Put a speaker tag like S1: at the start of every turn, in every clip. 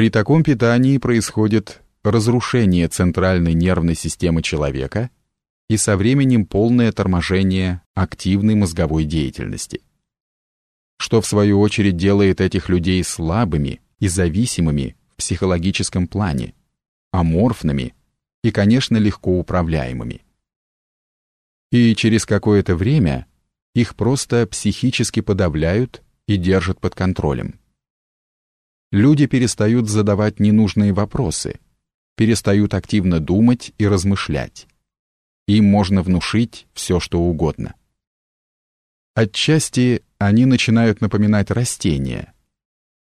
S1: При таком питании происходит разрушение центральной нервной системы человека и со временем полное торможение активной мозговой деятельности, что в свою очередь делает этих людей слабыми и зависимыми в психологическом плане, аморфными и, конечно, легко управляемыми. И через какое-то время их просто психически подавляют и держат под контролем. Люди перестают задавать ненужные вопросы, перестают активно думать и размышлять. Им можно внушить все, что угодно. Отчасти они начинают напоминать растения.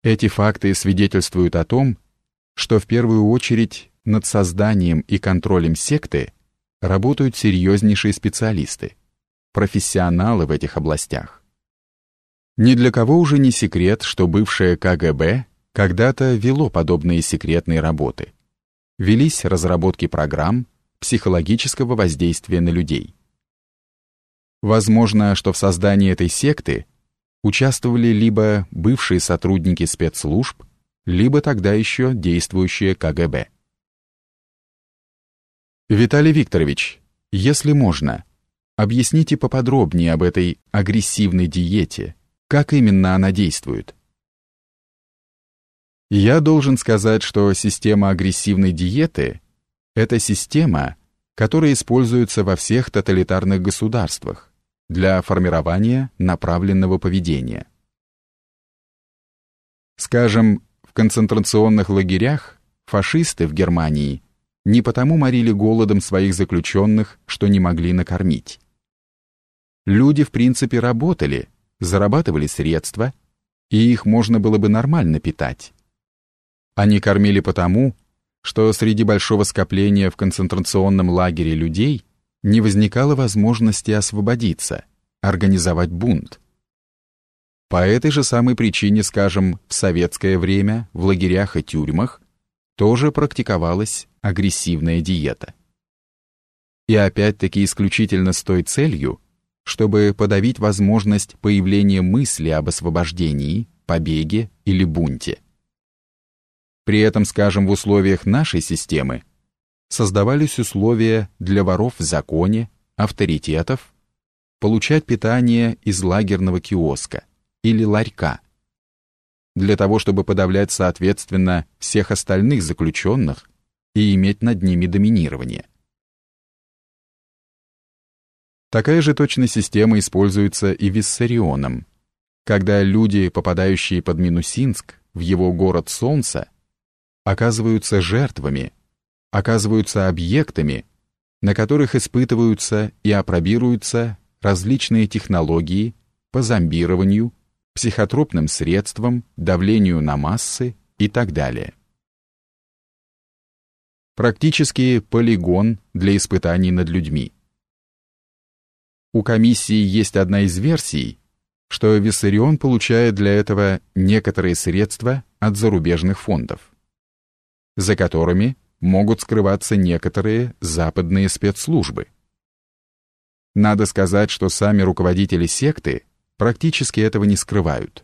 S1: Эти факты свидетельствуют о том, что в первую очередь над созданием и контролем секты работают серьезнейшие специалисты, профессионалы в этих областях. Ни для кого уже не секрет, что бывшее КГБ когда-то вело подобные секретные работы. Велись разработки программ психологического воздействия на людей. Возможно, что в создании этой секты участвовали либо бывшие сотрудники спецслужб, либо тогда еще действующие КГБ. Виталий Викторович, если можно, объясните поподробнее об этой агрессивной диете, как именно она действует. Я должен сказать, что система агрессивной диеты – это система, которая используется во всех тоталитарных государствах для формирования направленного поведения. Скажем, в концентрационных лагерях фашисты в Германии не потому морили голодом своих заключенных, что не могли накормить. Люди, в принципе, работали, зарабатывали средства, и их можно было бы нормально питать. Они кормили потому, что среди большого скопления в концентрационном лагере людей не возникало возможности освободиться, организовать бунт. По этой же самой причине, скажем, в советское время в лагерях и тюрьмах тоже практиковалась агрессивная диета. И опять-таки исключительно с той целью, чтобы подавить возможность появления мысли об освобождении, побеге или бунте. При этом, скажем, в условиях нашей системы создавались условия для воров в законе, авторитетов, получать питание из лагерного киоска или ларька, для того, чтобы подавлять, соответственно, всех остальных заключенных и иметь над ними доминирование. Такая же точная система используется и Виссарионом, когда люди, попадающие под Минусинск, в его город Солнца, оказываются жертвами, оказываются объектами, на которых испытываются и опробируются различные технологии по зомбированию, психотропным средствам, давлению на массы и так далее. Практически полигон для испытаний над людьми. У комиссии есть одна из версий, что Виссарион получает для этого некоторые средства от зарубежных фондов, за которыми могут скрываться некоторые западные спецслужбы. Надо сказать, что сами руководители секты практически этого не скрывают.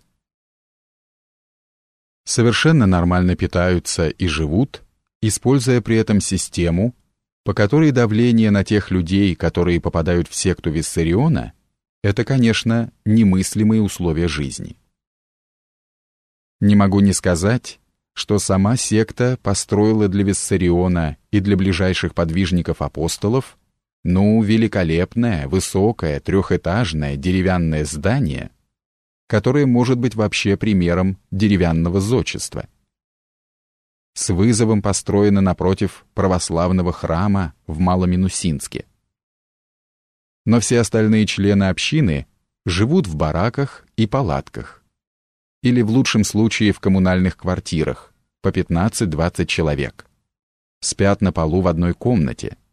S1: Совершенно нормально питаются и живут, используя при этом систему, по которой давление на тех людей, которые попадают в секту Виссариона, это, конечно, немыслимые условия жизни. Не могу не сказать, что сама секта построила для Виссариона и для ближайших подвижников апостолов ну, великолепное, высокое, трехэтажное деревянное здание, которое может быть вообще примером деревянного зодчества. С вызовом построено напротив православного храма в Маломинусинске. Но все остальные члены общины живут в бараках и палатках. Или в лучшем случае в коммунальных квартирах, по 15-20 человек. Спят на полу в одной комнате –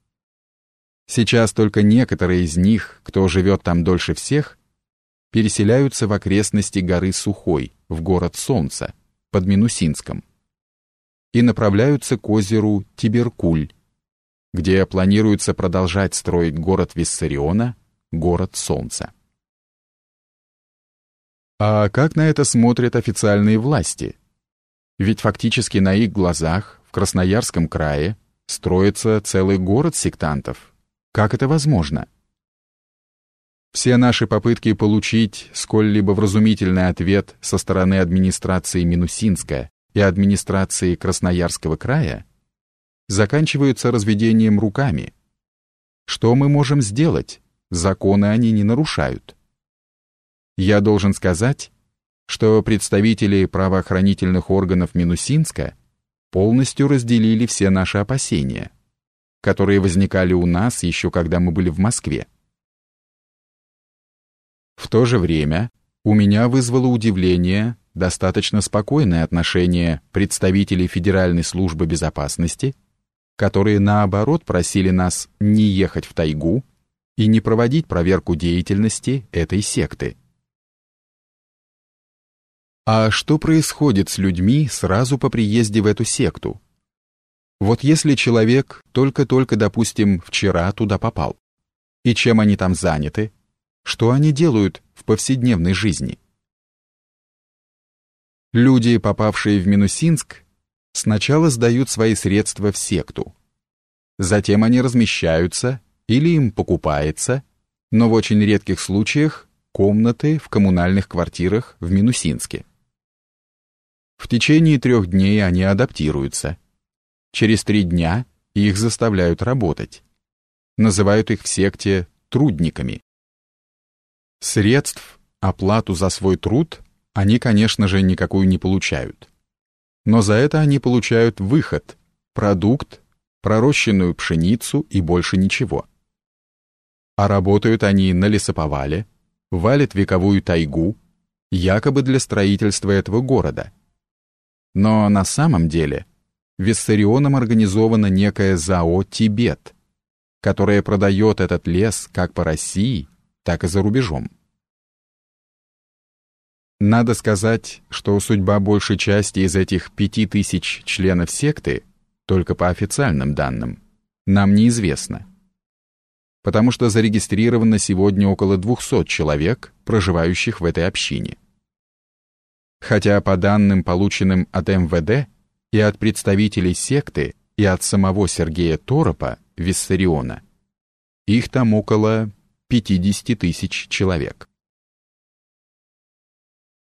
S1: Сейчас только некоторые из них, кто живет там дольше всех, переселяются в окрестности горы Сухой, в город Солнца, под Минусинском, и направляются к озеру Тиберкуль, где планируется продолжать строить город Виссариона, город Солнца. А как на это смотрят официальные власти? Ведь фактически на их глазах в Красноярском крае строится целый город сектантов. Как это возможно? Все наши попытки получить сколь-либо вразумительный ответ со стороны администрации Минусинска и администрации Красноярского края заканчиваются разведением руками. Что мы можем сделать? Законы они не нарушают. Я должен сказать, что представители правоохранительных органов Минусинска полностью разделили все наши опасения, которые возникали у нас еще когда мы были в Москве. В то же время у меня вызвало удивление достаточно спокойное отношение представителей Федеральной службы безопасности, которые наоборот просили нас не ехать в тайгу и не проводить проверку деятельности этой секты. А что происходит с людьми сразу по приезде в эту секту? Вот если человек только-только, допустим, вчера туда попал, и чем они там заняты, что они делают в повседневной жизни? Люди, попавшие в Минусинск, сначала сдают свои средства в секту. Затем они размещаются или им покупается, но в очень редких случаях комнаты в коммунальных квартирах в Минусинске. В течение трех дней они адаптируются. Через три дня их заставляют работать. Называют их в секте трудниками. Средств, оплату за свой труд они, конечно же, никакую не получают. Но за это они получают выход, продукт, пророщенную пшеницу и больше ничего. А работают они на лесоповале, валят вековую тайгу, якобы для строительства этого города. Но на самом деле Виссарионом организована некая ЗАО «Тибет», которая продает этот лес как по России, так и за рубежом. Надо сказать, что судьба большей части из этих пяти тысяч членов секты, только по официальным данным, нам неизвестна. Потому что зарегистрировано сегодня около 200 человек, проживающих в этой общине. Хотя по данным, полученным от МВД и от представителей секты, и от самого Сергея Торопа, Виссариона, их там около 50 тысяч человек.